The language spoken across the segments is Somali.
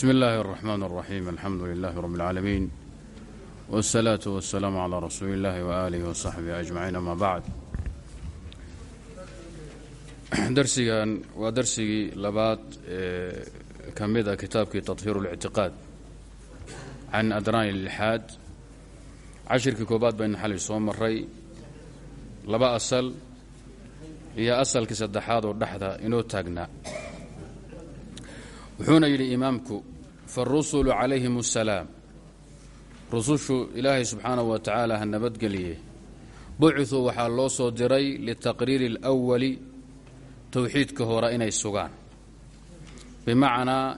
bsmi اllahi الرحman الرaxيim alxamdu lilah rb اlcaalamiin wالsalaaةu waالsalaamu عlى rasuuli اllahi وaalih وصaxbihi أجmaciin ama bacd darsigan waa darsigii labaad ee ka mida kitaabkii taطhiir اlاctiqaad can adraan اlilxaad cashirkii koobaad baynu xalay soo maray laba asal iyo asalkii saddexaad oo dhexda inoo taagnaa wuxuuna yidhi imaamku faarusulu calayhim asalaam rusushu ilaahay subxaanahu wa tacaala ha nabadgeliye bucuu waxaa loo soo diray litaqriiri اlأwali towxiidka hore inay sugaan bimacnaa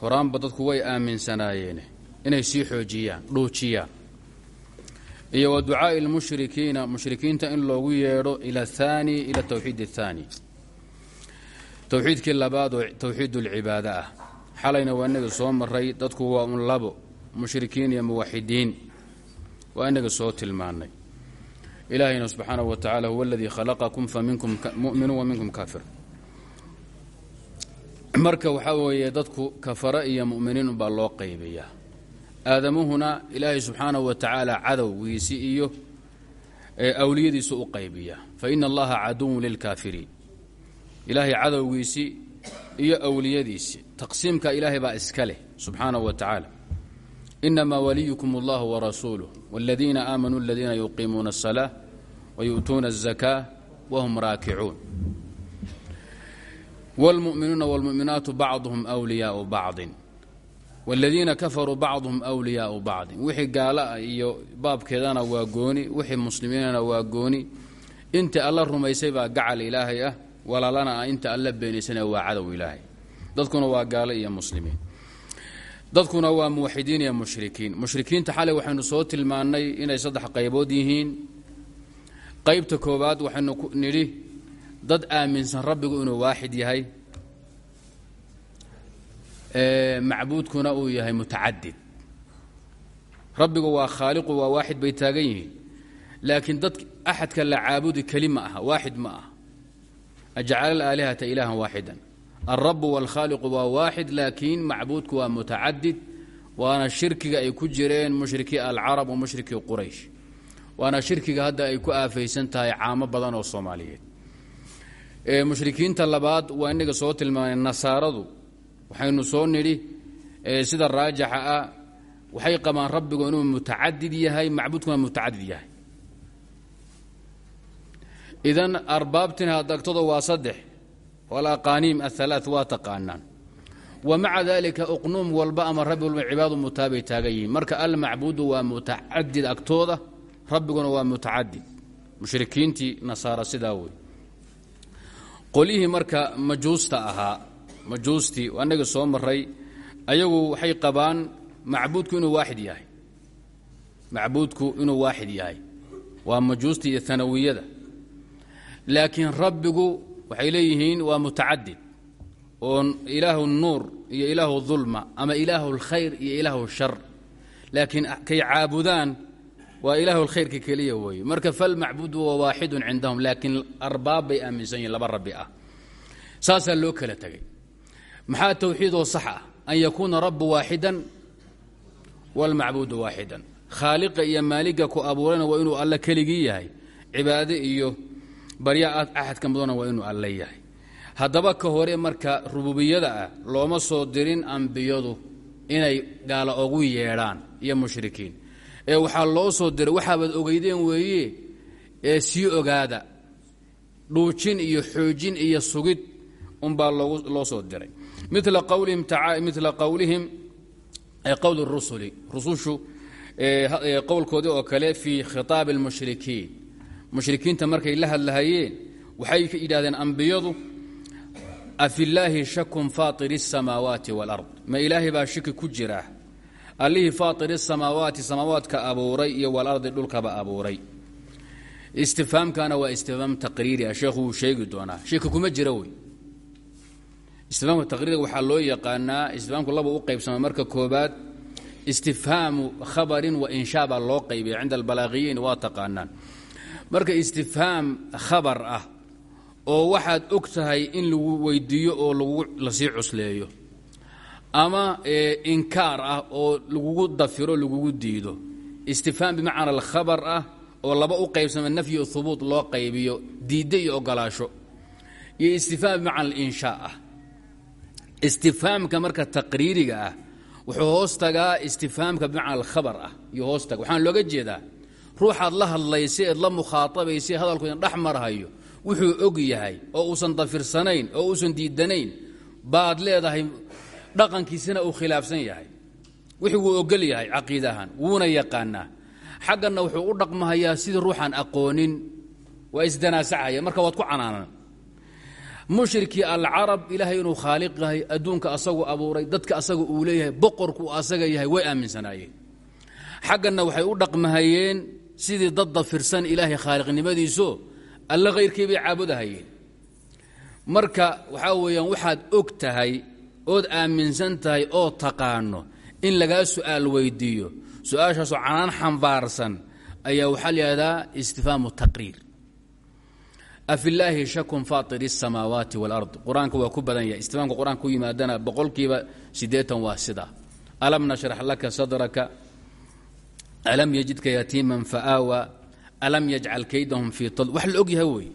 horaanba dadku way aaminsanaayeen inay sii xoojiyaan dhuujiyaan iyo wa ducaa'i اlmushrikiina mushrikiinta in loogu yeedho ila ahaani ila towxiid الthaani towxiidkii labaad oo towxiid ulcibaado ah. Xalayna waa inaga soo maray dadku waa un labo mushrikiin iyo muwaxidiin. Waa inaga soo tilmaannay ilaahayna subxaanahu wa tacala huwa aladii khalaqakum fa minkum mu'minun wa kaafir marka waxaa weeye dadku kafara iyo mu'miniin unbaa loo qaybiyaa. Aadamuhuna ilaahay subxaanahu wa tacaala cadowgiisi iyo awliyadiisu u qaybiyaa. Fa ina allaha caduwun lilkaafiriin ilaahay cadowgiisii iyo awliyadiisii taqsiimka ilaahay baa iska leh subxaanahu wa tacaala inamaa waliyukum allahu warasuuluh wاladiina aamanuu aladiina yuqiimuuna الsalaa wayu'tuuna الzakaa wahum raakicuun wاlmu'minuuna wاlmu'minaatu bacduhum wliyaau bacdin wاladiina kafaruu bacduhum wliyaau bacdin wixii gaala ah iyo baabkeedana waa gooni wixii muslimiinana waa gooni intii alla rumaysay baa gacal ilaahay ah walaalana ah inta alla beenaysana waa cadow ilaahay. Dadkuna waa gaalo iyo muslimiin. Dadkuna waa muwaxidiin iyo mushrikiin. Mushrikiinta xalay waxaynu soo tilmaannay inay saddex qaybood yihiin. Qaybta koowaad waxaynu nidhi dad aaminsan rabbigu inuu waaxid yahay. Macbuudkuna uu yahay mutacadid. Rabbigu waa khaaliqu waa waaxid bay taagan yihiin. Laakiin dad axadka la caabudi keli ma aha waaxid ma aha ajcala alaalihata ilaahan waaxidan alrabu wاlkhaaliqu waa waaxid laakiin macbuudku waa mutacadid waana shirkiga ay ku jireen mushrikii alcarab wa mushrikii quraysh waana shirkiga hadda ay ku aafaysan tahay caamo badan oo soomaaliyeed mushrikiinta labaad waa inaga soo tilmaamay nasaaradu waxaynu soo nidhi sida raajaxa ah waxay qabaan rabbigu inuu mutacadid yahay macbuudkuna mutacadid yahay idan arbaabtina dagtooda waa saddex alaqaaniim ahalaa waa taqaanaan. Wa maca dalika uqnuum walba ama rabbi walba cibaadu mutaabay taagan yihiin. Marka almacbuudu waa mutacadid agtooda rabbiguna waa mutacadid. Mushrikiintii nasaara sidaa wey. Qolyihii marka majuusta ahaa majuustii annaga soo maray ayagu waxay qabaan macbuudku inuu waaxid yahay. Macbuudku inuu waaxid yahay. Waa majuustii iyo laakiin rabbigu waxay leeyihiin waa mutacadid. Oo ilaahu nuur iyo ilaahu dulma ama ilaahu اlkhayr iyo ilaahu shar. Laakiin kay caabudaan waa ilaahu lkhayrka keliya weeye. Marka falmacbudu wa waaxidun cindahum laakiin arbaab bay aaminsan yihiin laba rabbi ah. Saasaa loo kala tegay maxaa towxiidoo sax ah? An yakuuna rabu waaxidan wاlmacbudu waaxidan. Khaaliqa iyo maaliga ku abuurayna waa inuu alla keligii yahay cibaade iyo barya axadka mudana waa inuu alle yahay. Haddaba ka hore marka rububiyada ah looma soo dirin ambiyadu inay gaala ogu yeedhaan iyo mushrikiin. Ee waxaa loo soo diray waxaabaad ogeydeen weeye ee sii ogaada dhuujin iyo xoojin iyo sugid unbaa loo soo diray. Mila qowlihim qowl rusuli rusushu qowlkoodii oo kale fii khitaabi اlmushrikiin mushrikiinta markay la hadlahayeen waxay yidhahdeen ambiyadu afillaahi shakun faairi الsamaawaati wاlard ma ilaahay baa shaki ku jira allihii faairi الsamaawaati samaawaadka abuuray iyo walardi dhulkaba abuuray istifhaamkana waa istifhaam taqriiri ah sheekhu wuu sheegi doonaa shaki kuma jira wey istifhaamka taqriiriga waxaa loo yaqaanaa istifhaamku laba u qaybsama marka koobaad istifhaamu khabarin wa inshaa baa loo qaybiya cinda albalaaqiyiin waa taqaanaan marka istifhaam khabar ah oo waxaad og tahay in lagu weydiiyo oo lagu la sii cusleeyo ama inkaar ah oo lagugu dafiro lagugu diido. Istifhaam bimacna alkhabar ah oo laba u qaybsama nafyi hubuut loo qaybiyo diidde iyo ogolaasho iyo istifhaam bimacna alinshaa ah. Istifhaamka marka taqriiriga ah wuxuu hoos tagaa istifhaamka bimacna alkhabar ah. Iyo hoos taga. Waxaan looga jeedaa ruuxaad la hadlaysa eed la mukhaatabaysa hadalku idin dhex marhayo wuxuu og yahay oo uusan dafirsanayn oo uusan diidanayn baad leedahay dhaqankiisina uu khilaafsan yahay. Wixii wuu ogol yahay caqiidahan wuuna yaqaanaa. Xagganna wuxuu u dhaqmahayaa sidii ruuxaan aqoonin waa isdanaasacaya marka waad ku canaanan. Mushrikii alcarab ilaahay inuu khaaliq yahay adduunka asagu abuuray dadka asaga uu leeyahay boqorku asaga yahay way aaminsanaayeen. Xagganna waxay u dhaqmahayeen sidii dad dafirsan ilaahay khaaliqnimadiiso alle khayrkii bay caabudahayeen marka waxaa weeyaan waxaad og tahay ood aaminsan tahay oo taqaano in lagaa su'aal weydiiyo su-aashaasoo canaan xambaarsan ayaa waxaa la yidhahdaa istifhaamu taqriir afilaahi shakun faatir الsamaawaati wاlard qur-aanka waa ku badan yahay istifhaamka qur-aanka ku yimaadana boqolkiiba siddeetan waa sida alam nashrax laka sadraka alam yajidka yatiiman faaawa alam yajcal kaydahum fii tad wax la og yahay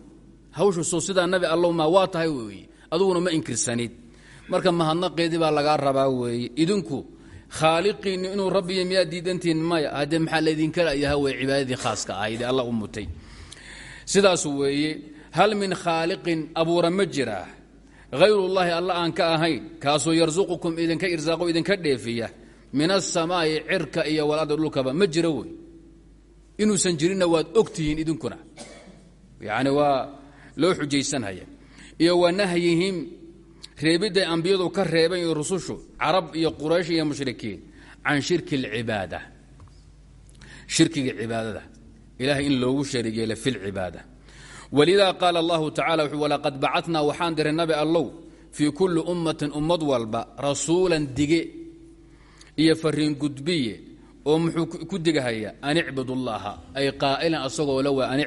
hawshu soo sidaa nabi allow maa waa tahay weeye aduguna ma inkirsanid. marka mahadnaqeedii baa lagaa rabaa weeye idinku khaaliqiinni inuu rabbiya miyaa diidantihin maya haddee maxaa laydinka layaha wey cibaadadii khaaska ahayd ee alla u mutay. sidaas weeye hal min khaaliqin abuura ma jiraa? hayrullaahi alla aan ka ahayn kaasoo yarsuqukum idinka irsaaqo idinka dheefiya min asamaa'i cirka iyo walarda dhulkaba ma jiro wey. Inuusan jirinna waad ogtihiin idinkuna. Yacni waa loo xujaysanhaya. Iyo wa nahyihim reebidday ambiyadu ka reebeen iyo rusushu carab iyo quraysh iyo mushrikiin can shirki اlcibaada shirkiga cibaadada. Ilahay in loogu shariig yeela fi lcibaada walidaa qaala allahu tacala wuxuu walaqad bacatnaa waxaan diray nabi allow fii kulli ummatin ummad walba rasuulan dige iyo fariin gudbiye oo muxuu ku digahaya an icbud ay qaa'ilan asagoo la waa an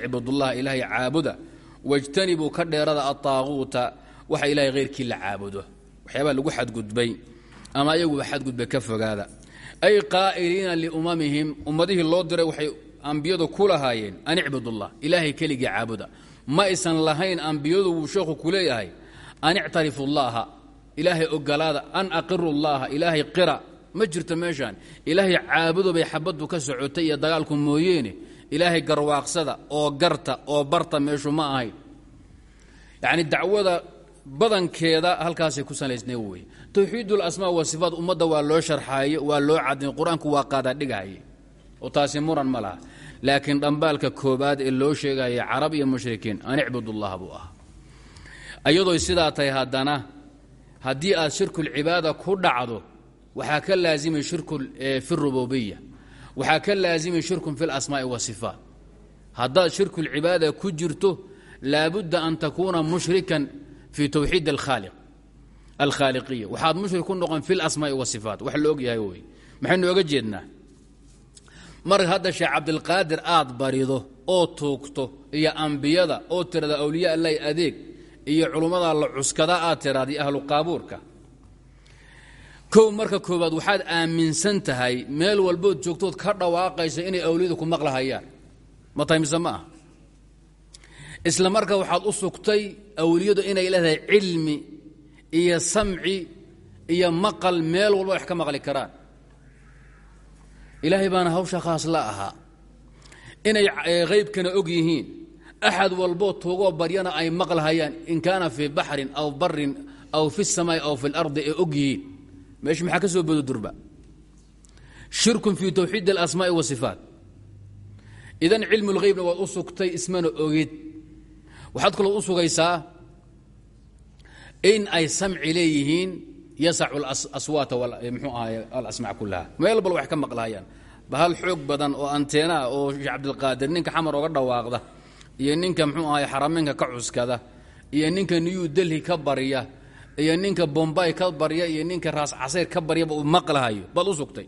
ilaahay caabuda. Wajtanibuu ka dheerada ataaquuta waxa ilaahay hayrkii la caabudo. Waxyaabaa lagu xadgudbay ama ayaguba xadgudbay ka fogaada. Ay qaa'iliina liumamihim ummadihii loo diray waxay ambiyadu ku lahaayeen an ilaahay keligii caabuda. Ma aysan lahayn ambiyadu wuu sheekhu ku leeyahay an ilaahay ogolaada an aqiru ilaahay qira ma jirto meeshaan. Ilaahay caabudo bay xabaddu ka socotay iyo dagaalku mooyeene ilaahay garwaaqsada oo garta oo barta meeshu ma ahayn yacni dacwada badankeeda halkaasay ku salaysnay wey. Towxiid lasmaa wa sifaat ummadda waa loo sharxaaye waa loo cadday qur'aanku waa qaadaadhigahaye oo taasi muran ma laha. Laakiin koobaad ee loo sheegaya carab iyo mushrikiin an icbudullah buu ahaa. Ayadoo sidaa tahay haddana haddii aad shirkulcibaada ku dhacdo waxaa ka laazimay shirku fi rububiya waxaa ka laazimay shirkun fi lasmaa'i wasifaat haddaad shirkulcibaada ku jirto laabudda an takuuna mushrikan fi towxiid alkhaaliq alkhaaliqiya waxaad mushrik ku noqon fi lasmaa'i wasifaat wax la yahay wey maxaynu oga jeednaa? Marka hadda sheekh cabdilqaadir aad barido oo tuugto iyo ambiyada oo tirada awliya allahi adeeg iyo culummada la cuskada aad tiraada ahlu qaabuurka koo marka koobaad waxaad aaminsan tahay meel walbood joogtood ka dhawaaqaysa inay awliyadu ku maqlahayaan. Ma tahay mise ma isla marka waxaad u sugtay awliyadu inay leedahay cilmi iyo samci iyo maqal meel walba wax ka maqli karaan. Ilaahay baana hawsha khaas la aha. Inay eh, qaybkana og yihiin. Axad walboo toogoo baryana ay maqlahayaan. In kaana fii baxrin aw barin aw fi samaa'i aw fi lardi ay og meeshu maxaa ka soo bodo durba? Shirkun fii towxiid alasmaa'i wasifaat idan cilmu lghaybna waad u sugtay ismana ogid. Waxaad kaloo u in ay samci leeyihiin yasacu aswaata mxuu ahay alasmac kullaha. Meel bal wax ka maqlahayaan bahal xoog badan oo anteenaa oo sheekh cabdilqaadir ninka xamar oga dhawaaqda iyo ninka mxuu ahay xarameynka ka cuskada iyo ninka niyuu delhi ka barya iyo ninka bombay ka barya iyo ninka raas casayr ka baryaba uu maqlahayo baad u sugtay.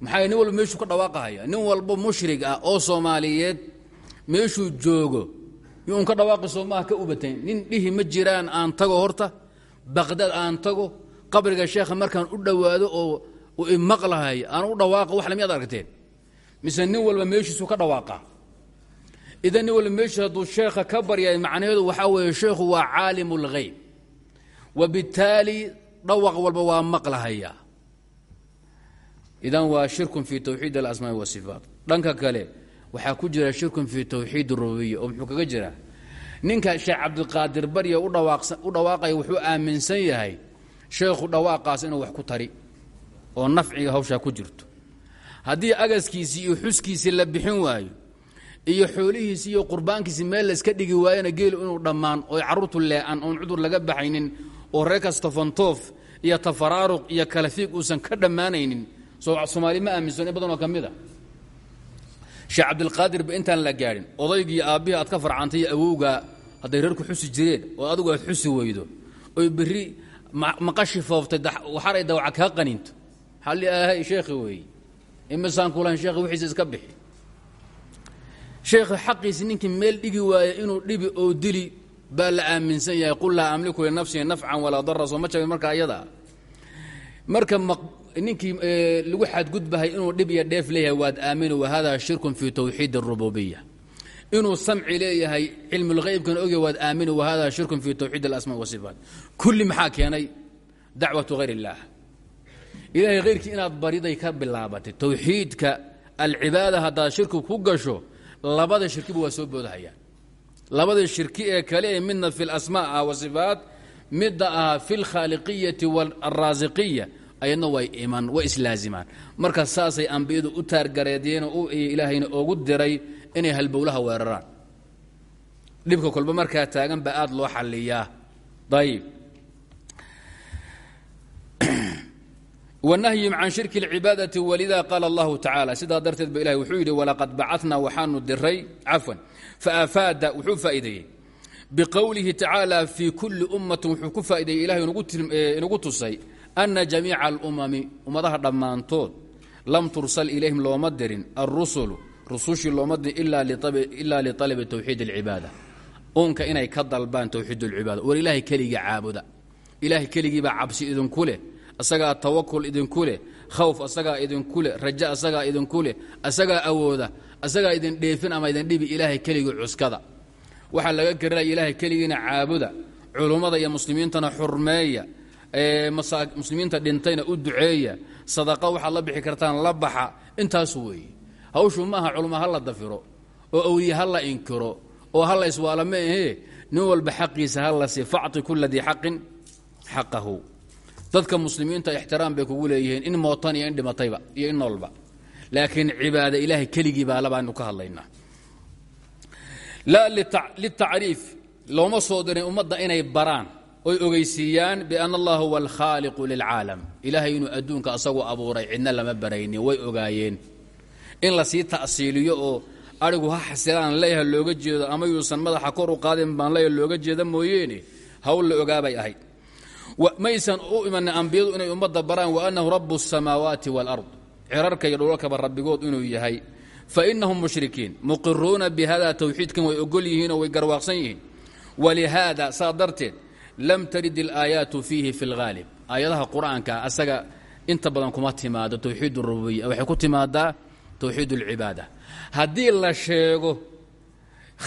Nin walba meeshuu ka dhawaaqahaya. Nin walba mushrig ah oo soomaaliyeed meeshuu joogo yuun ka dhawaaqi soo maaha ka ubatayn nin dhihi ma jiraan aan tago horta baqdaad aan tago qabriga sheekha markaan u dhowaado oo imaqlahay aan u dhawaaqa wax lamiyaad aragteen. Mise nin walba meeshiisu ka dhawaaqa. Idan nin walba meeshiis hadduu sheekha ka baryay macnaheedu waxaa weeye sheekhu waa caalim wabittaali dhawaq walba waa maqlahaya. Idan waa shirkun fi towxiid alasmaai wasifaat dhanka kale waxaa ku jira shirkun fi towxiid rububiya oo muxuu kaga jiraa? Ninka sheekh cabdiqaadir barya u dhawaaqaya wuxuu aaminsan yahay sheekhu dhawaaqaas inuu wax ku tari oo nafciga hawshaa ku jirto. Haddii agaskiisii iyo xuskiisii la bixin waayo iyo xoolihiisii iyo qurbaankiisii meel layska dhigi waayona geelu inuu dhammaan oo carruurtu lee'an oon cudur laga baxaynin oo reer kasta fantoof iyo tafaraaruq iyo kalafiig uusan ka dhammaanaynin. Soomaali ma aaminsan in badan oo ka mid a. Sheekh cabdilqaadir ba intaan la gaadhin odaygii aabbihii aad ka farcantay iyo awowgaa hadday reerku jireen oo adigu aad xusi weydo oy berri maqashi fooftay waxaray dawaca kaa qaninto xalli ahay sheekhi weeye imisaan kulahayn sheekhi wixiisa iska bixi. Sheekhi xaqiisi ninkii meel dhigi waaya inuu dhibi oo dili baa la aaminsan yahay qul laa amliku linafsii nafcan walaa dara soo ma marka ayadaa marka ninkii lagu xadgudbahay inuu dhib iyo dheef leeyahay waad aaminu wahada shirkun fi towxiid اrububiya inuu samci leeyahay cilmulhaybkana ogya waad aaminu wahada shirkun fi towxiid alasma wasifaat kulli maxaa keenay? Dacwatu hayr اllah ilahay hayrkii inaad bariday ka bilaabatay towxiidka alcibaada haddaad shirki ku gasho labada shirkiba waa soo boodahayaan labada shirki ee kale ee midna fi lasmaa ah wasifaat midda ah fi اlkhaaliqiyati wاlraasiqiya ayadna way iman way islaazimaan. Marka saasay ambiyadu u taargareedeenoo ilaahayna ogu diray inay halbowlaha weeraraan. Dhibka kolba markaa taagan baa aad loo xaliyaa ayib wnahyim can shirki اlcibaadati walida qaala allahu tacala sidaa darteed ba ilahi wuxuu yidhi walaqad bacatnaa waxaanu diray cafwan faafaada wuxuu faa'iideeyey biqowlihi tacaala fii kulli ummatin wuxuu ku faa'ideeyey ilahay inagu tusay ana jamiica alumami ummadaha dhammaantood lam tursal ilayhim looma dirin alrusulu rusushii looma dirin ila lialabi towxiid اlcibaada uunka inay ka dalbaan towxiid اlcibaada war ilaahay keligii caabuda ilaahay keligiibaa cabsi idinku leh asagaa tawakul idinku leh khawf asagaa idinku leh raja asagaa idinku leh asagaa awooda asagaa idin dheefin ama idin dhibi ilaahay keligii cuskada. Waxaa laga garanaya ilaahay keligiina caabuda culummada iyo muslimiintana xurmeeya muslimiinta dhintayna u duceeya sadaqa waxaad la bixi kartaan la baxa intaasu weeye. Hawshu maaha culummo ha la dafiro oo awliye ha la inkiro oo ha la iswaala ma ahee nin walba xaqiisa ha la sii facti kula xaqin xaqahu dadka muslimiinta ixtiraam bay kugu leeyihiin in mootan iyo in dhimatayba iyo in noolba. Laakiin cibaada ilaahay keligii baa labaanu ka hadlaynaa. Laa litacriif looma soo dirin ummadda inay baraan oy ogeysiiyaan biana allah huwa alkhaaliqu lilcaalam. Ilaahay inuu adduunka asagu abuuray cidna lama baraynin way ogaayeen. In la sii ta'siiliyo oo arigu ha xasilaan leeyaha looga jeedo ama yuusan madaxa kor u qaadin baan leeya looga jeeda mooyeene hawl la ogaabay ahayd maysan u imanin ambiyadu inay ummadda baraan waanahu rabu الsamaawaati wاlard cirarka iyo dhulalkaba rabbigood inuu yahay fainahum mushrikiin muqiruuna bihada towxiidkan way ogol yihiinoo way garwaaqsan yihiin walihaada saa darteed lam tarid اlaayaatu fiihi fi اlghaalib aayadaha qur'aanka asaga inta badan kuma timaado towxiid اrububiya waxay ku timaadaa towxiid اlcibaada haddii la sheego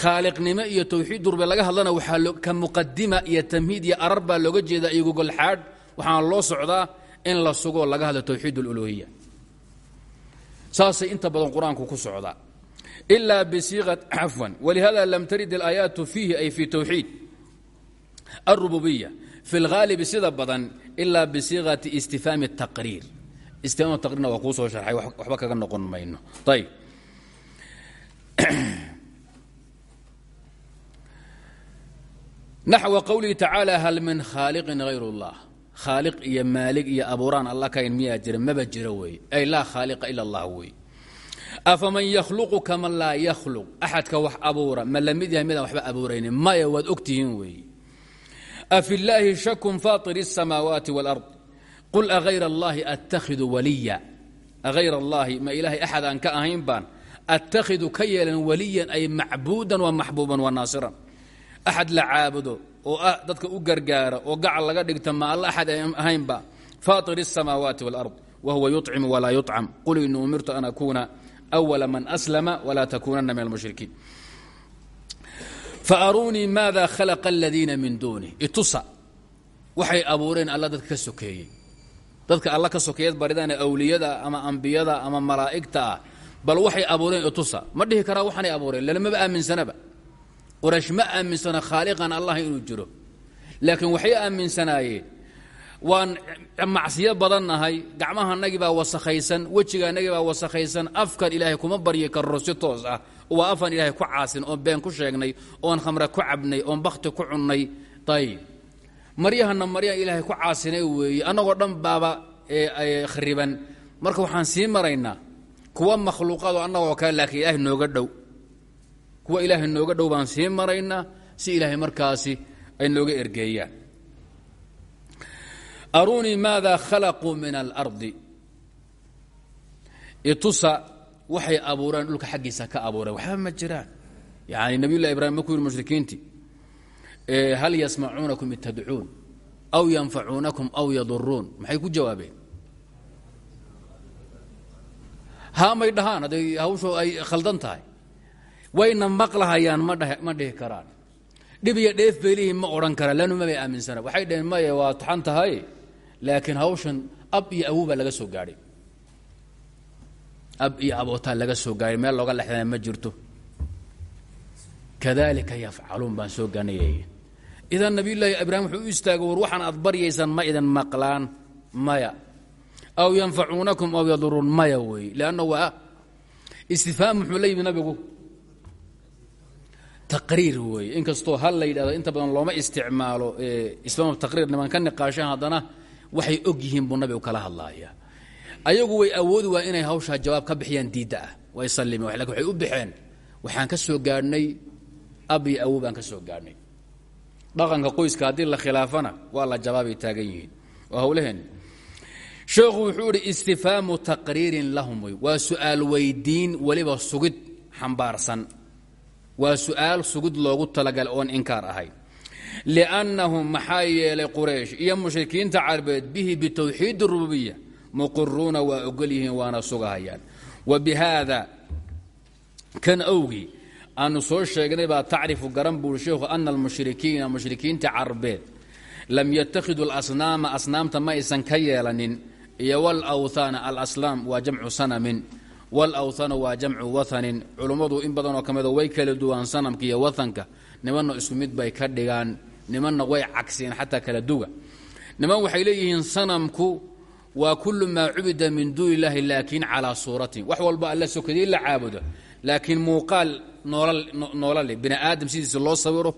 khaaliqnimo iyo towxiid durbe laga hadlana. Waxaa ka muqadima iyo tamhiid iyo arar baa looga jeedaa iyo gogolxaadh waxaana loo socdaa in la sugoo laga hadlo towxiid aluluhiya saasay inta badan qur'aanku ku socdaa. Ilaa bisiiqa cafwan walihada lam tarid alaayaatu fiihi ay fi towxiid arububiya fi lhaalibi sida badan ilaa bisiiqati istifaami taqriir. Istifaam taqriirna waa kuu soo sharxay waxba kaga noqon mayno. Ayb naxwa qowlihi tacaala hal min khaaliqin hayr اllah khaaliq iyo maalig iyo abuuraan alla kayn miyaa jira maba jiro weeye ay laa khaaliqa ila allah weeye afaman yakhluqu kaman laa yakhluq axadka wax abuura ma la mid yahay midaan waxba abuuraynin maya waad ogtihiin weeye afi llaahi shakun faatir الsamaawaati wاlard qul agayr اllahi attakhidu waliya agayr allahi ma ilaahay axad aan ka ahayn baan attakhidu ka yeelan waliyan ay macbuudan wa maxbuuban wa naasiran axad la caabudo oo ah dadka u gargaara oo gacal laga dhigta ma alla axad ahaynba faaطir الsamaawaati wاlأrض whuwa yuطcimu walaa yuطcam qul ini umirtu an akuuna أwla man أslama wla takunana min اlmushrikiin faaruunii maada khalaqa اladiina min duunih itusa waxay abuureen alla dadka ka sokeeyey dadka alla ka sokeeyad baridaan awliyada ama ambiyada ama malaa'igta ah bal waxay abuureen itusa ma dhihi karaa waxaanay abuureen lalmaba aaminsanaba qoraysh ma aaminsana khaaliqan allah inuu jiro. Laakiin waxay aaminsanaayeen. Waan macsiyo badannahay gacmahanagii baa wasakhaysan wejigaanagii baa wasakhaysan afkan ilaahay kuma baryi karro toos ah. Waa afaan ilaahay ku caasin oon been ku sheegnay oon khamre ku cabnay oon bakhti ku cunnay. Ayib maryahana maryahan ilaahay ku caasinay weeye annagoo dhan baaba khariban. Marka waxaan sii maraynaa kuwa makhluuqaado annagoo kale laakiin ilaahay nooga dhow kuwa ilaahay nooga dhow baan sii maraynaa si ilaahay markaasi ay nooga ergeeyaan. Aruunii maada khalaquu min alardi itusa waxay abuureen dhulka xaggiisa ka abuureen waxba ma jiraan. Yani nabiy llahi ibrahim markuu yidhi mushrikiintii hal yasmacuunakum id aw yanfacuunakum aw yaduruun maxay ku jawaabeen? Haamay dhahaan hadday hawshu ay khaldan tahay wayna maqlahayaan ma dhihi karaan. Dhib iyo dheef beelihi ma odhan karaan. Lannu mabay aaminsana. Waxay dhaheen maye waa taxan tahay. Laakiin hawshan ab iyo awow baa laga soo gaadhay. Ab iyo abootaa laga soo gaadhay. Meel looga lexdana ma jirto. Kadalika yafcaluun baan soo gaanayay idan nabiyullaahi ibraahim wuxuu u istaagay war waxaan aad baryaysaan ma idin maqlaan. Maya. Aw yanfacuunakum aw yaduruun maya weeye leanna waa istifhaam muxuu la yimi nabigu taqriir weeye inkastoo hal la inta badan looma isticmaalo isfaam taqriir niman ka niqaashaan haddana waxay og yihiin buu nabigu kala hadlaaya. Ayagu way awoodi waa inay hawshaa jawaab ka bixiyaan diidda ah. Way sallimeen laakiin waxay u baxeen waxaan ka soo gaadhnay ab iyo baan ka soo gaadhnay dhaqanka qoyska haddii la khilaafana waa la jawaabay taagan yihiin. Waa hawlaheen. Sheekhu wuxuu idhi istifhaamu taqriirin lahum wey waa su'aal sugid xambaarsan waa su'aal sugid loogu talagalay oon inkaar ahayn liannahum maxaa yeelay quraysh iyo mushrikiinta carbeed bihi bitawxiid rububiya muqiruuna waa ogol yihiin waana sugahayaan. Wa bihaada kan awgii aanu soo sheegnay baa tacrifu garan buuri sheekhu ana almushrikiina mushrikiinta carbeed lam yattakhiduu alasnaama asnaamta ma aysan ka yeelanin iyo walawthaana alaslaam waa jamcu sanamin walawthana waa jamcu wathanin culummadu in badanoo ka mida way kala duwaan sanamka iyo wathanka nimanna isku mid bay ka dhigaan nimanna way cagsiyeen xataa kala duga niman waxay leeyihiin sanamku waa kullu maa cubida min duuni illaahi laakiin calaa suuratin wax walba alla sokadii la caabudo laakiin muuqaal noola leh bini aadam sidiisa loo sawiro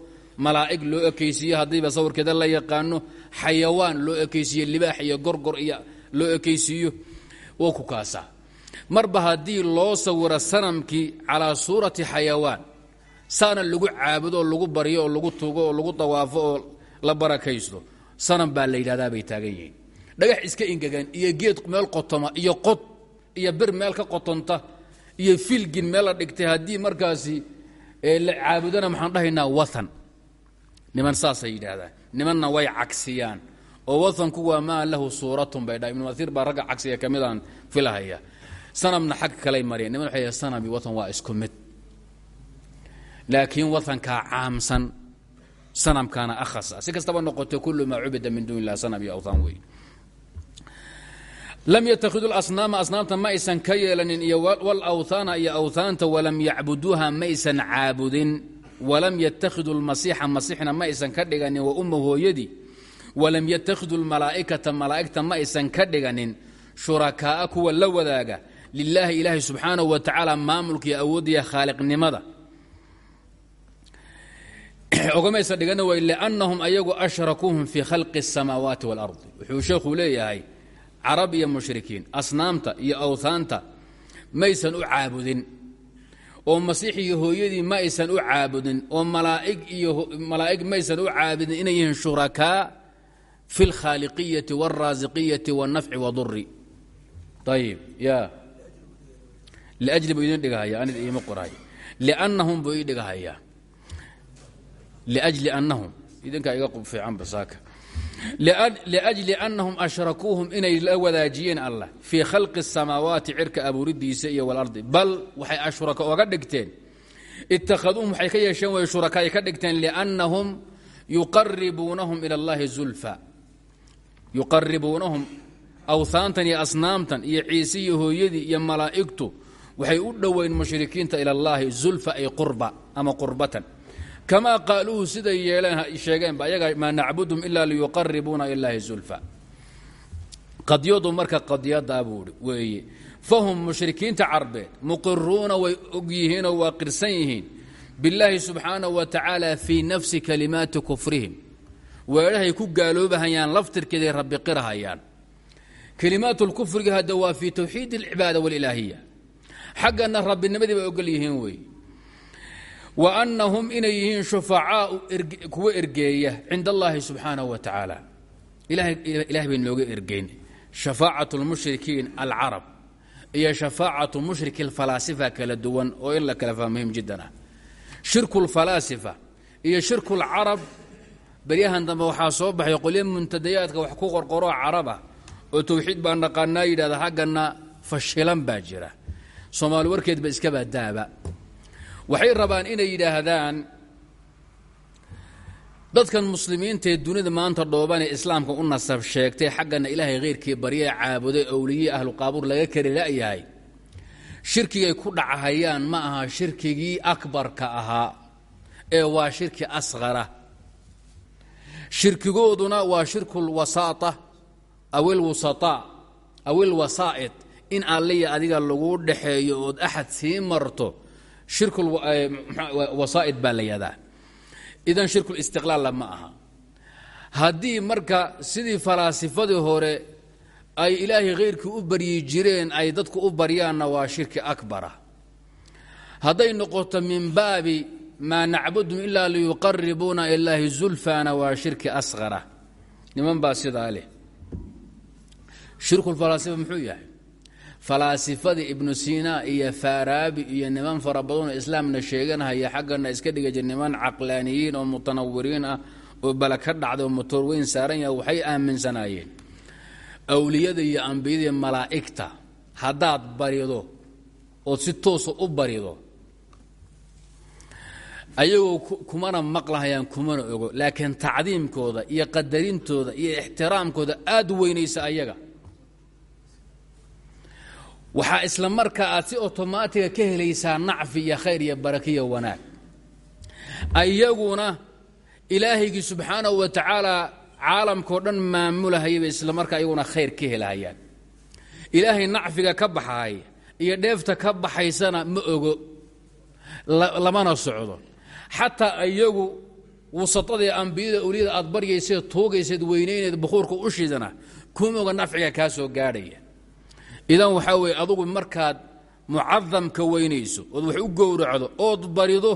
malaa'ig loo ekaysiiyo haddiiba sawirkeeda la yaqaano xayawaan loo ekaysiiyo libaax iyo gorgor iyo loo ekaysiiyo waa ku kaasaa marba haddii loo sawiro sanamkii calaa suurati xayawaan saana lagu caabudo oo lagu baryo oo lagu tugo oo lagu dawaafo oo la barakaysto sanam baa la yidhahdaa bay taagan dhagax iska ingegan iyo geed meel qotoma iyo qod iyo bir meel ka qotonta iyo filgin meel la dhigtay haddii markaasi la caabudana maxaan dhahaynaa wathan. Niman saasay yidhaahdaan nimanna way cagsiyaan oo wathanku waa maa lahu suuratun bay dhaha ibnu maiir baa ragga filahaya sanamna xag kalay marya niman waxay sanami wathan waa isku mid. Laakiin wathankaa caamsan sanamkaana akhasa. Si kastaba noqotay kullu maa cubida min duuni illah sanam iyo awthan wey lam ytakiduu asnaama asnaamta ma aysan ka yeelanin iyo wlawhaana iyo awhaanta walam yacbuduuha maysan caabudin. Walam yattakhiduu lmasiixa masiixna ma aysan ka dhiganin. Wa umma hooyadii walam yattakhiduu lmalaa'ikata ma aysan ka dhiganin. Kuwa la wadaaga lilaahi ilaahi subxaanahu wa tacaala maamulka iyo awooddiya khaaliqnimada ogamaysa dhigana way liannahum ayagu ashrakuuhum fii khalqi الsamaawaati wاlardi wuxuu sheekhuu leeyahay carab iyo mushrikiin asnaamta iyo awhaanta maysan u caabudin oo masiix iyo hooyadii ma aysan u caabudin oo malaaig iyo malaa'ig maysan u caabudin inay yihiin shurakaa fi اlkhaaliqiyati wاlraasiqiyati wاlnafci waduri ayib ya ljli bu idin dhigahaya anid iima qoraay lnahum buu ii dhigahayaa ljli anahum idinkaa iga fiicanba saaka liajli annahum ashrakuuhum inay la wadaajiyeen allah fii khalqi اsamaawaati cirka abuuridiisa iyo walardi bal waxay ashuraka oga dhigteen ittakhaduuhum waxay ka yeesheen way shurakaay ka dhigteen liannahum yuqaribuunahum ila اllahi zulfa yuqaribuunahum awhaantan iyo asnaamtan iyo ciise iyo hooyadii iyo malaa'igtu waxay u dhoweyn mushrikiinta ila اllahi zulfa ay qurba ama qurbatan. Kamaa qaaluuhu siday yeeleen sheegeenba ayaga maa nacbudhum ilaa liyuqaribuuna ilaahi zulfa. Qadyadu marka qadyadaa buui weeye fahum mushrikiinta carbeed muqiruuna way og yihiinoo waa qirsan yihiin. Wa tacaala fii nafsi kalimaati kufrihim. Weedhahay ku gaaloobahayaan laftirkeeday rabbi qirahayaan. Kelimaatulkufriga hadda waa fii towxiid alcibaada walilaahiya xaggana rabbinimadii bay ogol yihiin wey. Wa annahum inay yihiin shufacaau kuwa ergeeya cinda allaahi subxaanahu wa tacaala. Ilahay bay nooga ergeyn. Shafaacat lmushrikiin alcarab iyo shafaacatu mushriki alfalaasifa kala duwan oo in la kala fahmo muhiim jiddan ah shirku lfalaasifa iyo shirku lcarab beryahan dambe waxaa soo baxay qolyo muntadayaadka wax ku qorqoroo caraba oo towxiid baa naqaanaa yidhahda xaggana baa jira soomaali warkeedba iskabaa daaba waxay rabaan inay yidhaahdaan dadkan muslimiintaee dunida maanta dhoobanee islaamka u nasab sheegtay xaggana ilaahay khayrkii baryee caabuday owliye ahlu qaabuur laga kari la'yahay shirkigay ku dhacahayaan ma aha shirkigii akbarka ahaa ee waa shirki asqara shirkigooduna waa shirku lwasaata aw ilwusataa aw ilwasaa'id in alliya adiga lagu dhaxeeyo ood axad sii marto shirkuwasaa'id baa la yadaa idan shirkulistiqlaalla ma aha. Haddii marka sidii falaasifadii hore ay ilaahay khayrkii u baryi jireen ay dadku u baryaanna waa shirki akbara. Hadday noqoto min baabi maa nacbudum ilaa liyuqaribuuna ilaahi zulfana waa shirki asqara niman baa sidaa leh. Shirkulfalaasifa muxuu yahay falaasifadii ibnu siina iyo faaraabi iyo niman fara badanoo islaamna sheeganahaya xaggana iska dhiga jir niman caqlaaniyiin oo mutanawiriin ah oo bala ka dhacday oo motoor weyn saaran yaha waxay aaminsanaayeen. Awliyada iyo ambiyada iyo malaa'igta haddaad barido ood si toosa u barido ayagoo kumana maqlahayaan kumana ogo laakiin tacdiimkooda iyo qadarintooda iyo ixtiraamkooda aad weynaysa ayaga waxaa isla markaa aad si otomaatiga ka helaysaa nacfi iyo khayr iyo barakiyo wanaag. Ayaguna ilaahaygii subxaanahu wa tacaala caalamkao dhan maamulahayabay isla markaa ayaguna khayr ka helahayaan ilaahay nacfiga ka baxaaya iyo dheefta ka baxaysana ma ogo lamana socdo. Xataa iyagu wasatadii ambiyada awliyada aad baryayseed tuugayseed weynayneed bukuurka u shidana kuma oga nafciga kaa soo idan waxaa weeye adugu markaad mucadamka weynayso ood wax u gowracdo ood barido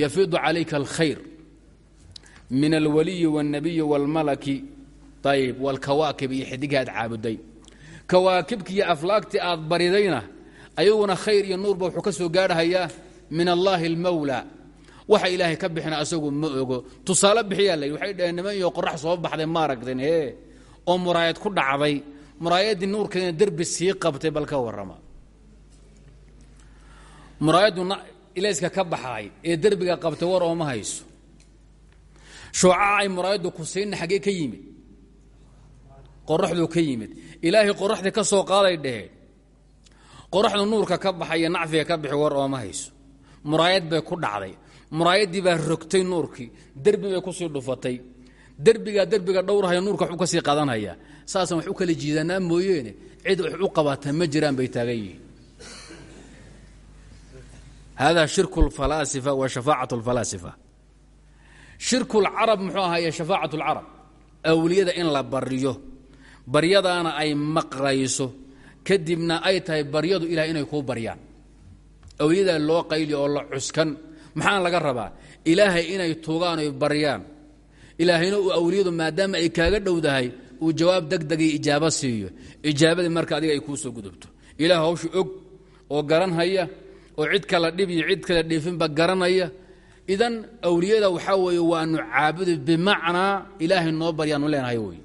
yafiidu calayka alkhayr min alwaliyi wاlnabiyi wاlmalaki ayb wاlkawaakib iyo xidiga aad caabuday kawaakibki iyo aflaagtii aad baridayna ayaguna khayr iyo nuurba wuxuu ka soo gaadhahayaa min allahi اlmawla waxa ilaahay ka bixina asagu ma ogo tusaale bixiyaa la waxay dhaheen niman iyo qorax soo baxday maaragtan e oo muraayad ku dhacday muraayaddii nuurkeena derbi sii qabtay bal ka warrama. Muraayaddu ilayska ka baxaay ee derbiga qabtay war ooma hayso. Shuucaca ay ku siinna xaggee ka yimid. Qoraxduu ka yimid. Ilaahay qoraxdii ka soo qaaday dheheen qoraxdu nuurka ka baxaya nacfiga ka bixi war ooma hayso. Muraayad bay ku dhacday. Muraayaddii baa rogtay nuurkii. Derbi bay ku sii dhufatay. Derbigaa derbiga dhowrahaya nuurka waxuu ka sii qadanhayaa saasaan wax u kala jiidanaa mooyeene cid wax u qabata ma jiraan bay taagan yihiin hada shirku اlfalaasifa wa shafaacat اlfalaasifa shirku اlcarab muxuu ahaaye shafaacat اlcarab awliyada in la baryo baryadaana ay maqlayso kadibna ay tahay baryadu ilahay inay kuu baryaan awliyadaa loo qayli oo la cuskan maxaa laga rabaa ilaahay inay tugaan oy baryaan ilaahayna uu awliyadu maadaama ay kaaga dhowdahay uu jawaab degdegay ijaabo siiyo. Ijaabadii marka adiga ay kuu soo gudubto. Ilaah hawsha og oo garanhaya oo cid kala dhib iyo cid kala dhiifinba garanaya idan awliyada waxaa weeye waanu caabudi bimacnaa ilaahay noo baryaanu leenahay wey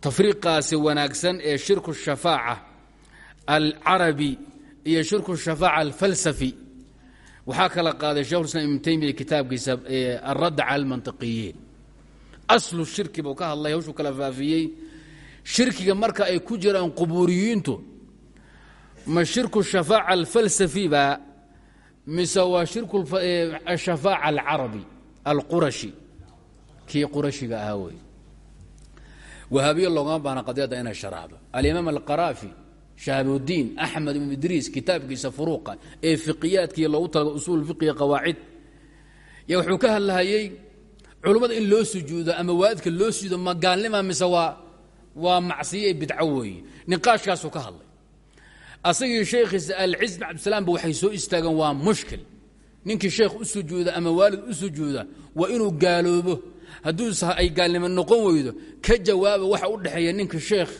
tafriiqaasi wanaagsan ee shirku shafaaca alcarabi iyo shirku shafaaca alfalsafi. Waxaa kala qaaday shekhulislaam ibnu taymiya kitaabkiisa alradd cala almantiqiyiin aslu shirki buu ka hadlay hawshuu kala faafiyey. Shirkiga marka ay ku jiraan qubuuriyiintu ma shirku shafaaca alfalsafi baa mise waa shirku ashafaaca alcarabi alqurashi. Kii qurashiga ahaa wey wahaabiye loogama baahna qadiyadda inay sharaxdo. Alimaam alqaraafi shahaabudiin axmed ibn idriis kitaabkiisa furuuqa ee fiqiyaadkii loogu talaga usuul fiqiga qawaacid y wuxuu ka hadlahayey culummada in loo sujuudo ama waalidka loo sujuudo ma gaalnima mise waa waa macsiye bidco weeye. Niqaashkaasuu ka hadlay. Asagii sheekhiisa alciz bin cabdisalaamba waxay soo istaageen waa mushkil. Ninkii sheekh u sujuuda ama waalid u sujuuda waa inuu gaaloobo. Hadduuse ay gaalnimo noqon weydo ka jawaaba waxa u dhexeeya ninka sheekh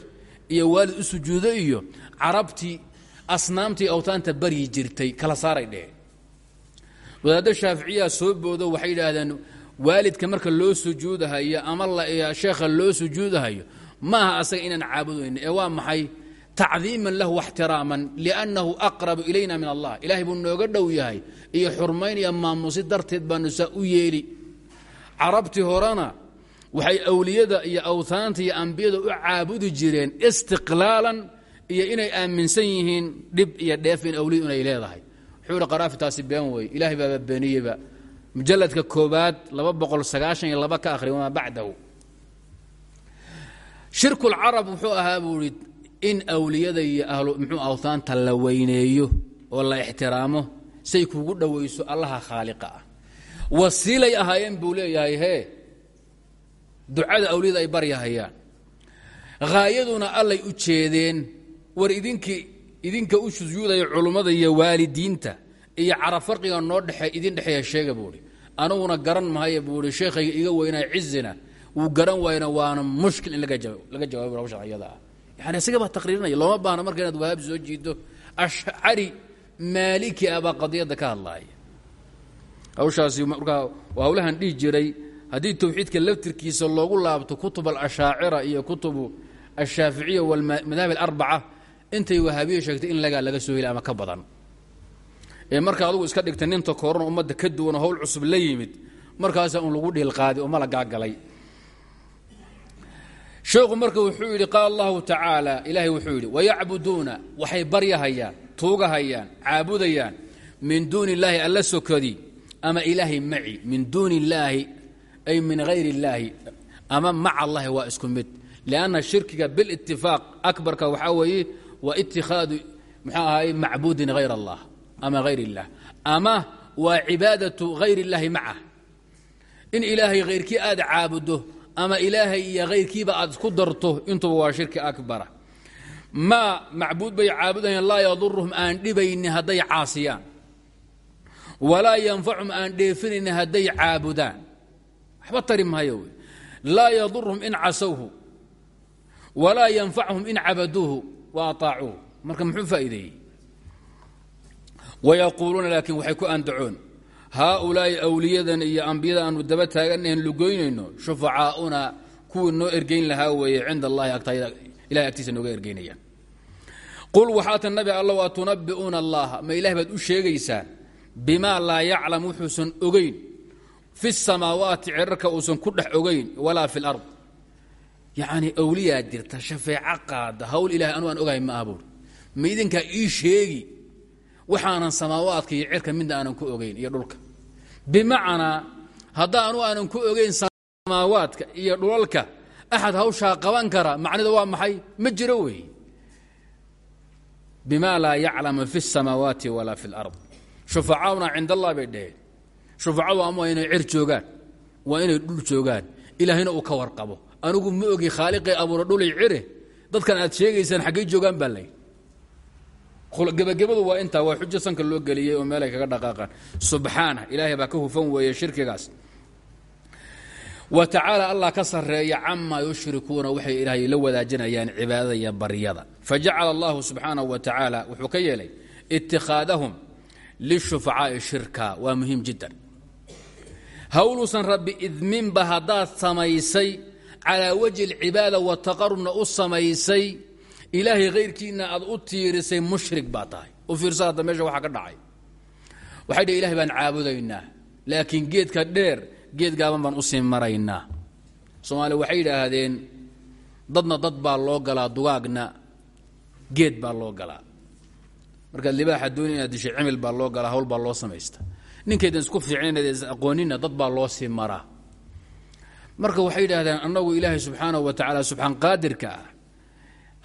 iyo waalid u sujuudo iyo carabtii asnaamtii awtaanta baryi jirtay. Kala saaray dheheen. Wadaaddo shaaficiyaa soo boodo waxay yidhaahdeen waalidka marka loo sujuudahayo ama sheekha loo sujuudahayo maaha asaga inaan caabudayno. Ee waa maxay? Tacdiiman lahu waxtiraaman liannahu aqrabu ilayna min allah. Ilahay buu nooga dhow yahay iyo xurmayn iyo maamuusi darteed baanu saa u yeeli. Carabtii horena waxay awliyada iyo awhaanta iyo ambiyada u caabudi jireen istiqlaalan iyo inay aaminsan yihiin dhib iyo dheef in awliya inay leedahay. Wuxuu ihi qaraafi taasi been wey. Ilahay baaba beeniyeyba mujaladka koobaad laba boqol sagaashan iyo laba ka akhriya wamaa bacdahu. Shirkulcarab wuxuu ahaa buu ihi in awliyada iyo ahlu muxuu awhaanta la weyneeyo oo la ixtiraamo say kugu dhowayso allaha khaaliqa ah. Wasiilay ahaayeen buu leeyahay hee ducada awliyada ay baryahayaan. Haayaduna allay u jeedeen war idinkii idinka u sujuudaya culummada iyo waalidiinta iyo carab noo dhexe idin dhexeeya sheega buuhi aniguna garan mahaya buuhi sheekhayga iga weynaa cizina wuu garan waayna waana mushkil in laga jawaabo hawsha ayada ah yani isaga baa taqriirinaya looma baahna marka inaad wahaabi soo jiido ashcari maaliki ah qadiyadda ka hadlaaya. Hawshaasi markaa waa hawlahan dhihi jiray haddii tawxiidka laftirkiisa loogu laabto kutub alashaacira iyo kutubu ashaaficiya walmadaahib alarbaca intay wahaabiya sheegtay in lagaa laga soo heli ama ka badan ee marka adugu iska dhigta ninta kooran ummadda ka duwan hawl cusub la yimid markaasaa un lagu dhiilqaaday oo mala gaagalay. Sheekhu marka wuxuu yidhi qaala allahu tacaala ilaahay wuxuu yidhi wayacbuduuna waxay baryahayaan tuugahayaan caabudayaan min duuni illaahi alla sokadi ama ilaahay maci min duuni illaahi ay min hayr illaahi ama maca allahi waa isku mid. Lianna shirkiga bilitifaaq akbarka waxaa weeye waa itikhaadu muxuu ahaay macbuudin hayr allah ama hayr illah ama waa cibaadatu hayr illaahi macah in ilaahay hayrkii aad caabudo ama ilaahay iyo hayrkiiba aad isku darto intuba waa shirki akbara. Maa macbuud bay caabudayaan laa yaduruhum aan dhibaynin hadday caasiyaan. Walaa yanfachum aan dheefinaynin hadday caabudaan. Waxba tari maayo wey. Laa in casawhu walaa yanfachum in cabaduuhu. Wa ataacuuhu. Marka muxuu faa'iideeyey wayaquuluuna laakiin waxay ku andacoon haaulaa'i awliyadan iyo ambiyada aanu daba taaganahen lugoynayno shufacaauna kuwii noo ergeyn lahaa weeye cinda allahi ilahay agtiisa nooga ergeynayaan qul waxaata nabi alla waa tunabbi'uuna allaha ma ilahay baad u sheegaysaan bimaa laa yaclam wuxuusan ogeyn fi samaawaati cirarka uusan ku dhex ogeyn walaa fi lard yacnii awliyaa jirta shafeeco qaada hawl ilahay anu ii sheegi waxaanan samaawaadka iyo cirka midna aanan ku ogeyn iyo dhulka. Bimacnaa haddaanu aanan ku ogeyn samaawaadka iyo dhulalka axad hawshaa qaban kara macnida waa maxay? Ma jiro weeye bima laa yaclama fi اsamaawaati walaa fi اlard shufacaauna cind allah bay dhaheen. Shufacadu ama waa inay cer joogaan waa inay dhul joogaan. Ilaahayna uu ka warqabo. Anigu ma ogi khaaliqay abuura dhuli cire. Dadkan aad sheegaysaan xaggay joogaan baa lay gebagabadu waa intaa waa xujo sanka loo geliyey oo meelay kaga dhaqaaqaan. Subxaana ilaahay baa ka hufan weeye shirkigaas. Wa tacaala allah ka sarreeya camaa yushrikuuna waxay ilaahay la wadaajinayaan cibaadada iyo baryada. Fajacala allahu subxaanahu wa tacaala wuxuu ka yeelay itikhaadahum lishufacaa'i shirka. Waa muhiim jiddan. Hawluusan rabbi idminba haddaad samaysay calaa wajhi alcibaada wataqarubna u samaysay ilaahay khayrkiina aad u tiirisay mushrik baa tahay. U fiirsa meesha waxaa ka dhacay. Waxay dhi ilahay baan caabudaynaa laakiin geedka dheer geed gaaban baan u sii maraynaa. Soomaaliya waxay yidhaahdeen dadna dad baa loo galaa dugaagna geed baa loo galaa. Markaad libaaxa dooni inaad dishay cimil baa loo galaa hawl baa loo samaysta. Ninkaydan isku fiicnaynad is dad baa loo sii maraa marka waxay yidhaahdeen annagu ilaahay subxaanahu wa tacaala subxaan qaadirka ah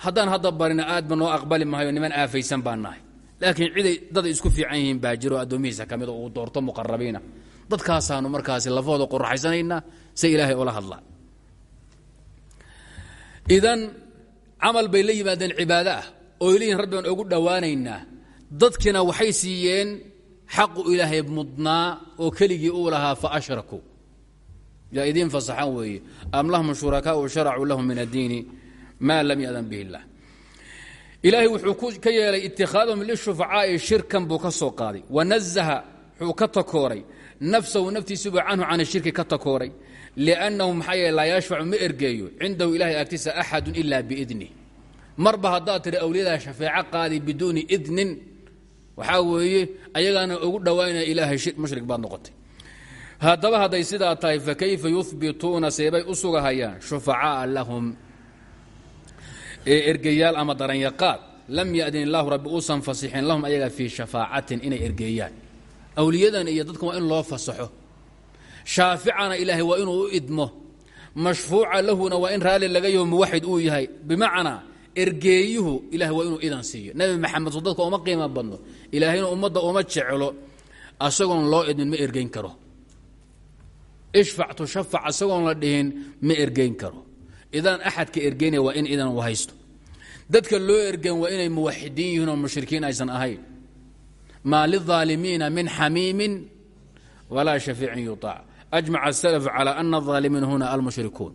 haddaan hadda barina aad ba noo aqbali mahayo niman aafaysan baa nahay. Laakiin ciday daday isku fiican yihiin baa jiro addoomihiisa ka mid oo uu doorto muqarabiina dadkaasaanu markaasi lafahooda qoraxaysanaynaa say ilaahay ula hadlaan idan camal bay la yimaadeen cibaado ah oo leeyihiin rabbi baan ugu dhowaanaynaa dadkina waxay siiyeen xaqu ilaahay mudnaa oo keligii uu lahaa fa ashrakuu yaa idiin fasaxan weeye. Am lahum shurakaau sharacuu lahum min addiini maa lam yadan bihi illah. Ilaahay wuxuu ka yeelay itikhaadahum lishufacaa'i shirkan buu ka soo qaaday. Wanazaha wuxuu ka takooray nafsahu naftiisubu canhu can shirki ka takooray liannahu maxaa yeele laa yashfacu ma ergeeyo. Cindahu ilahay agtiisa axadun ila biidnih marba haddaad tidhi awliyadaa shafeeco qaadi biduuni idnin waxaa weeye ayagaana ugu dhowaanaya ilaahay mushrik baad noqotay. Haddaba hadday sidaa tahay fakayfa yuhbituuna seebay u sugahayaan. Shufacaaa lahum ee ergeyaal ama daranyaqaad lam yadin illaahu rabbi uusan fasixin lahum ayaga fii shafaacatin inay ergeeyaan. Awliyadan iyo dadkan waa in loo fasaxo. Shaaficana ilaahay waa inuu u idmo. Mashfuuca lahuna waa in raalli laga yaho muwaxid uu yahay. Bimacnaa ergeeyuhu ilahay waa inuu idan siiyo. Nabi maxamed so dadka uma qiimo badno. Ilaahayna ummadda uma jeclo asagoon loo idmin ma ergeyn karo. Ishfac tushafac asagoon la dhihin ma ergeyn karo idaan axadka ergeynaya waa in idan u haysto. Dadka loo ergen waa inay muwaxidiin yihiin oo mushrikiin aysan ahayn. Maa liaalimiina min xamiimin walaa shafiicin yuaac ajmaca salaf calaa ana aalimiin huna almushrikuun.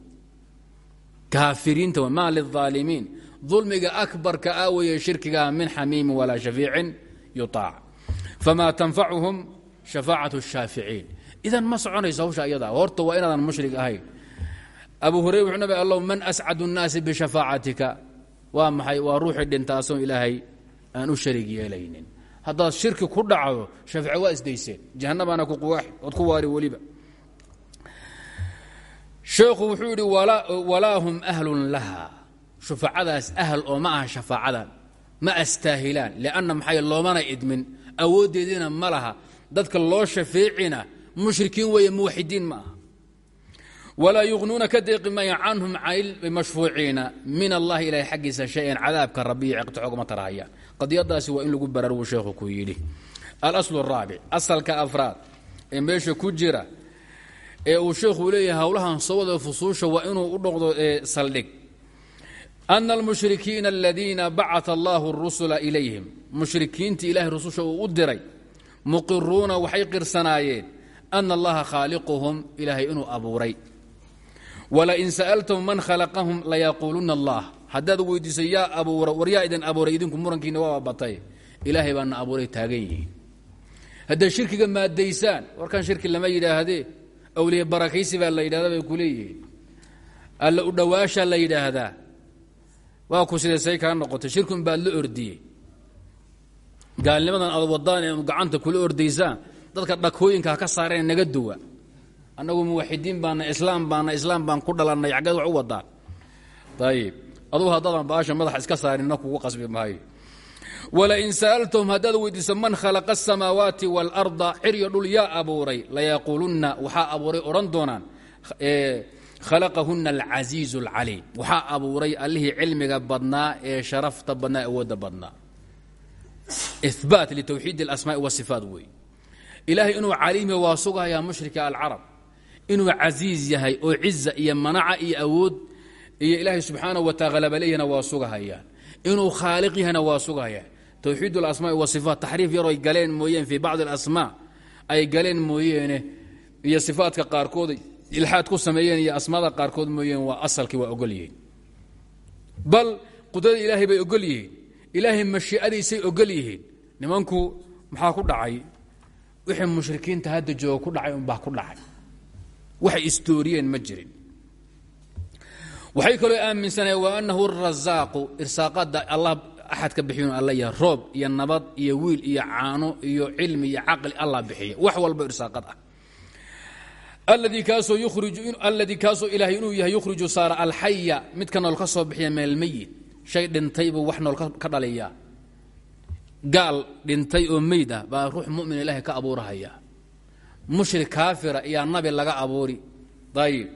Kaafiriinta maa liaalimiin dulmiga akbarka a weeye shirkigaha min xamiimin walaa shafiicin yuaac famaa tanfacuhum shafaacatu shaaficiin. Idan ma soconayso hawsha horta waa inaadan mushrig ahayn abu hurayra wuxuu nabi allahu man ascadu الnaasi bishafaacatika waa maxay? Waa ruuxii dhinta asagoon ilaahay aan u sharig yeelaynin. Haddaad shirki ku dhacdo shafce waa isdayseen. Jahanabaana ku quwaax ood ku waari weliba. Sheekhu wuxuu yidhi walaa hum ahlun laha. Shufacadaas ahl oo ma aha shafaacadan ma astaahilaan lianna maxay loomana idmin. Awooddeediina ma dadka loo shafeecina mushrikiin weeye muwaxidiin ma aha walaa yuqnuuna ka deeqi maya canhum mashfuuciina min allahi ilahay xaggiisa shay-an cadaabka rabbiyo ciqta xogma tarahayaan qadiyadaasi waa in lagu baraarugu sheekhu ku yidhi. Alaslu araabic asalka afraad ee meesha ku jira ee uu sheekhu leeyahay howlahan sawada fusuusha waa inuu u dhoqdo saldhig. Ana almushrikiina aladiina bacata allahu rusula ilayhim mushrikiinta ilahay rususha uu u diray muqiruuna inuu abuuray walain sa'altahum man khalaqahum layaquuluna allah. Haddaad weydiiso yaa abuura war yaa idin abuuray idinku murankiina waa batay. Ilaahay baana abuuray taagan yihiin. Haddaad shirkiga maadaysaan warkan shirki lama yidhaahdee awliye barakaysi baa la yidhahda bay ku leeyihiin. Alla u dhowaashaa la yidhaahdaa. Waa ku sidee say kaa noqotay. Shirkun baad la ordiyey. Gaalnimadan aad ee gacanta kula ordaysaan dadka dhakooyinka ka saareen naga duwa annagu muwaxidiin baana islaam baana islaam baan ku dhalannay xaggeed wax u wadaan ayib adugu haddaadan baasha madaxa iska saarinna kugu qasbi maayo walain sa'altahum haddaad weydiiso man khalaqa asamaawaati waalarda ciryo dhul yaa abuuray? Layaquulunna waxaa abuuray odhan doonaan khalaqahunna alcasiizu alcaliim waxaa abuuray allihii cilmiga badnaa ee sharafta badnaa awoodda badnaa. Ihbaat litawxiid alasmaai wasifaat wey. Ilaahay inuu caliim waa sugahayaa mushrika alcarab inuu casiiz yahay oo ciza iyo manaca iyo awood iyo ilaahay subxaanahu wa taala leeyahna waa sugahayaan. Inuu khaaliq yahayna waa sugahayaan. Towxiid alasmaai wasifaat taxriif yar ay galeen mooyeen fii bacdi alasmaa ay galeen mooyeene iyo sifaatka qaarkood ilxaad ku sameeyeen iyo asmaada qaarkood mooyeen waa asalkii waa ogol yihiin. Bal qudrada ilaahay bay ogol yihiin. Ilaahay mashiicadiisay ogol yihiin. Nimanku maxaa ku dhacay? Wixii mushrikiinta hadda jooga ku dhacay unbaa ku dhacay waxay istooriyeen ma jirin. Waxay kaloo aaminsanayeen wa annahu rasaaqu irsaaqada allah axadka bixiyun alla yahay roob iyo nabad iyo wiil iyo caano iyo cilmi iyo caqli allah bixiya. Wax walba irsaaqad ah. Yurijalladii kaasoo ilaahay inuu yahay yukhriju saara alxaya midka nool ka soo bixiya min almeyit shay dhintay buu wax nool ka dhaliyaa. Gaal dhintay oo meyd ah baa ruux mumin ilaahay ka abuurahaya mushrik kaafira iyaa nabi laga abuuri. Ayib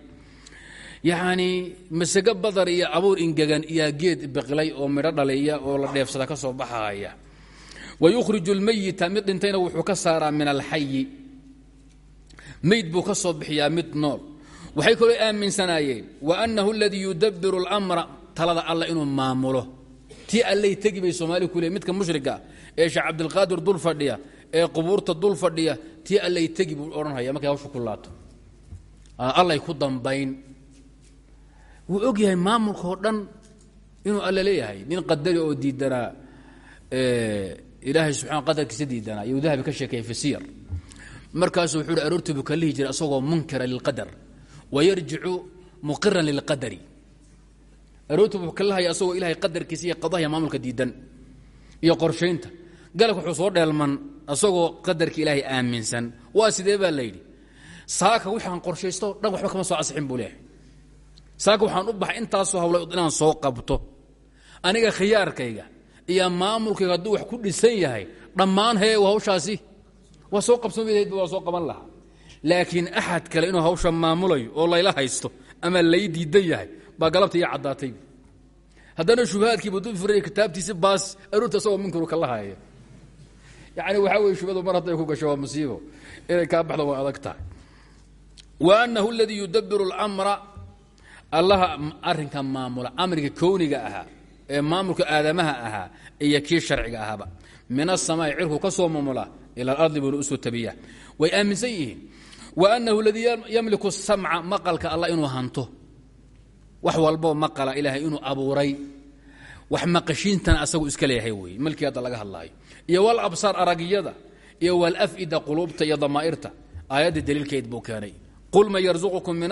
yacnii masego badar iyo abuur ingegan iyaa geed biqlay oo midho dhaliya oo la dheefsada ka soo baxahaya wa yukhriju lmeyita mid dhintayna wuxuu ka saaraa min alxayi meyd buu ka soo bixiyaa mid nool. Waxay kaloo aaminsanaayeen wa annahu aladii yudabiru اlmra talada alla inuu maamulo. Tii allay tegi bay soomaaliya ku midka mushriga ee sheekh cabdilqaadir dul fadhiya ee qubuurta dul fadhiya tii allay tegi buu odhanhaya markay hawsha ku laato. Allay ku dambayn. Wuu og maamulka oo dhan inuu alla leeyahay. Nin qadari oo diidanaa ilaahay subxana qadarkiisa diidanaa iyuu dahabi ka sheekeeyey fi siyar. Wuxuu hi buu ka jiray asagoo munkira lilqadar wayarjicu muqiran lilqadari aroortii buu ka lahaya asagoo ilahay qadarkiisa iyo qadahya maamulka diidan iyo qorshaynta. Galabka wuxuu soo dheelman asagoo qadarka ilaahay aaminsan. Waa sidee baa layidhi saaka waxaan qorshaysto dhan waxba kama soo asixin buu leeyahay. Saaka waxaan u baxay intaasoo hawlood inaan soo qabto. Aniga khiyaarkayga iyo maamulkayga hadduu wax ku dhisan yahay dhammaan hee hawshaasi. Waa soo qabsamaydba waa soo qaban lahaa. Laakiin axad kale inuu hawsha maamulayo oo layla haysto ama lay diidan yahay baa galabta iyo caddaatay. Haddana shubahaadkiiba dul furay kitaabtiisi baas aroorta asagoo minkiru kala haya yacni waxaa weye shubadu mar hadday ku gasho waa musiibo inay kaa baxdo waa adag tahay. Wa annahu aladii yudabiru اlmra allaha arrinka maamula amriga kowniga ahaa ee maamulka aadamaha ahaa iyo kii sharciga ahaaba. Min asamaai cirku ka soo maamula ila alardi buuna u soo tabiya. Way aaminsan yihiin. Wa annahu aladii yamliku samca maqalka allah inuu hanto. Wax walboo maqala ilaahay inuu abuuray. Wax maqashiintana asagu iska leeyahay wey malkii laga hadlaayo iyo wal absaar aragiyada iyo walaf'ida quluubta iyo damaa'irta. Aayadda daliilkeed buu keenay. Qul man yarzuqukum min